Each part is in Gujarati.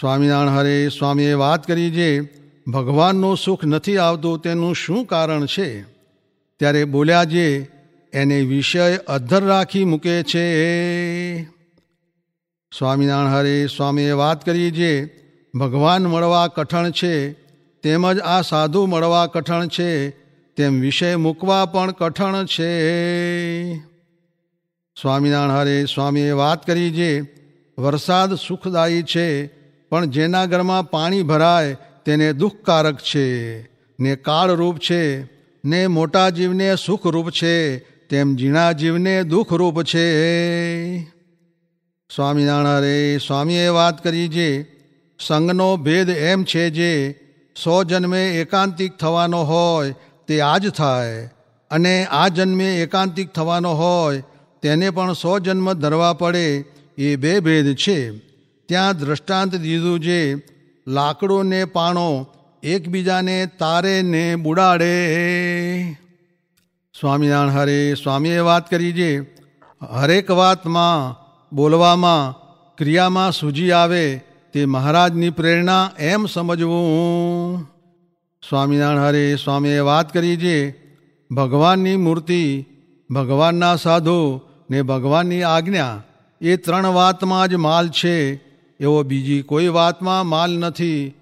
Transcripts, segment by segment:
સ્વામિનારાયણ હરે, સ્વામીએ વાત કરી જે ભગવાનનું સુખ નથી આવતું તેનું શું કારણ છે? ત્યારે બોલ્યા જે, એને વિષય અધ્ધર રાખી મૂકે છે. સ્વામિનારાયણ હરે, સ્વામીએ વાત કરી જે, ભગવાન મળવા કઠણ છે, તેમજ આ સાધુ મળવા કઠણ છે, તેમ વિષય મૂકવા પણ કઠણ છે. સ્વામિનારાયણ હરે, સ્વામીએ વાત કરી જે, વરસાદ સુખદાયી છે પણ જેના ઘરમાં પાણી ભરાય તેને દુઃખકારક છે. ને કાળરૂપ છે, ને મોટા જીવને સુખરૂપ છે, તેમ ઝીણા જીવને દુઃખરૂપ છે. સ્વામિનારાયણ રે, સ્વામીએ વાત કરી જે, સંગનો ભેદ એમ છે જે, સો જન્મે એકાંતિક થવાનો હોય, તે આજ થાય. અને આ જન્મે એકાંતિક થવાનો હોય, તેને પણ સો જન્મ ધરવા પડે, એ બે ભેદ છે. ત્યાં દ્રષ્ટાંત દીધું જે લાકડોને પાણો એકબીજાને તારે ને બુડાડે. સ્વામિનારાયણ હરે સ્વામીએ વાત કરી છે હરેક વાતમાં, બોલવામાં, ક્રિયામાં સૂજી આવે તે મહારાજની પ્રેરણા એમ સમજવું. સ્વામિનારાયણ હરે સ્વામીએ વાત કરી છે ભગવાનની મૂર્તિ, ભગવાનના સાધુ ને ભગવાનની આજ્ઞા એ ત્રણ વાતમાં જ માલ છે. એવો બીજી કોઈ વાતમાં માલ નથી,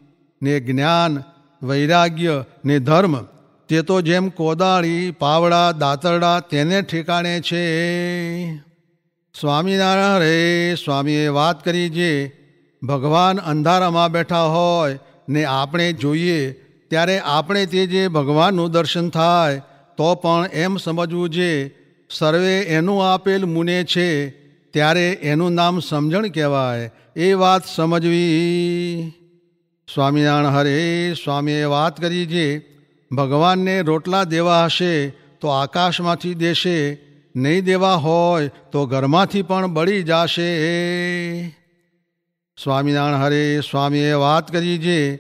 ને જ્ઞાન, વૈરાગ્ય, ને ધર્મ. તે તો જેમ કોદાળી, પાવડા, દાતરડા તેને ઠેકાણે છે. સ્વામિનારાયણ રે સ્વામીએ વાત કરી જે ભગવાન અંધારામાં બેઠા હોય, ને આપણે જોઈએ, ત્યારે આપણે તે જે ભગવાનનું દર્શન થાય, તો પણ એમ સમજવું જે, સર્વે એનું આપેલ મુને છે ત્યારે એનું નામ સમજણ કહેવાય. એ વાત સમજવી. સ્વામિનારાયણ હરે સ્વામીએ વાત કરી જે ભગવાનને રોટલા દેવા હશે તો આકાશમાંથી દેશે, નહીં દેવા હોય તો ઘરમાંથી પણ બળી જશે. સ્વામિનારાયણ હરે સ્વામીએ વાત કરી જે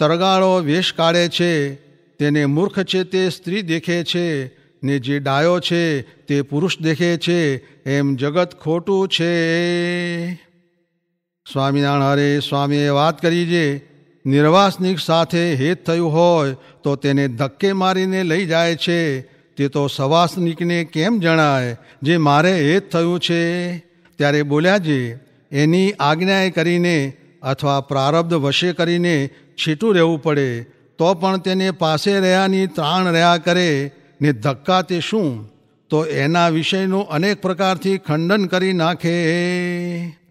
તરગાળો વેશ કાઢે છે, તેને મૂર્ખ છે તે સ્ત્રી દેખે છે. ને જે ડાયો છે તે પુરુષ દેખે છે, એમ જગત ખોટું છે. સ્વામિનારાયણ હરે સ્વામીએ વાત કરી જે, નિર્વાસનિક સાથે હેત થયું હોય તો તેને ધક્કે મારીને લઈ જાય છે. તે તો સવાસનિકને કેમ જણાય? જે મારે હેત થયું છે. ત્યારે બોલ્યા જે, એની આજ્ઞાએ કરીને અથવા પ્રારબ્ધ વશે કરીને છીટું રહેવું પડે, તો પણ તેને પાસે રહ્યાની ત્રાણ રહ્યા કરે. ને ધક્કા તે શું? તો એના વિષયનું અનેક પ્રકારથી ખંડન કરી નાખે.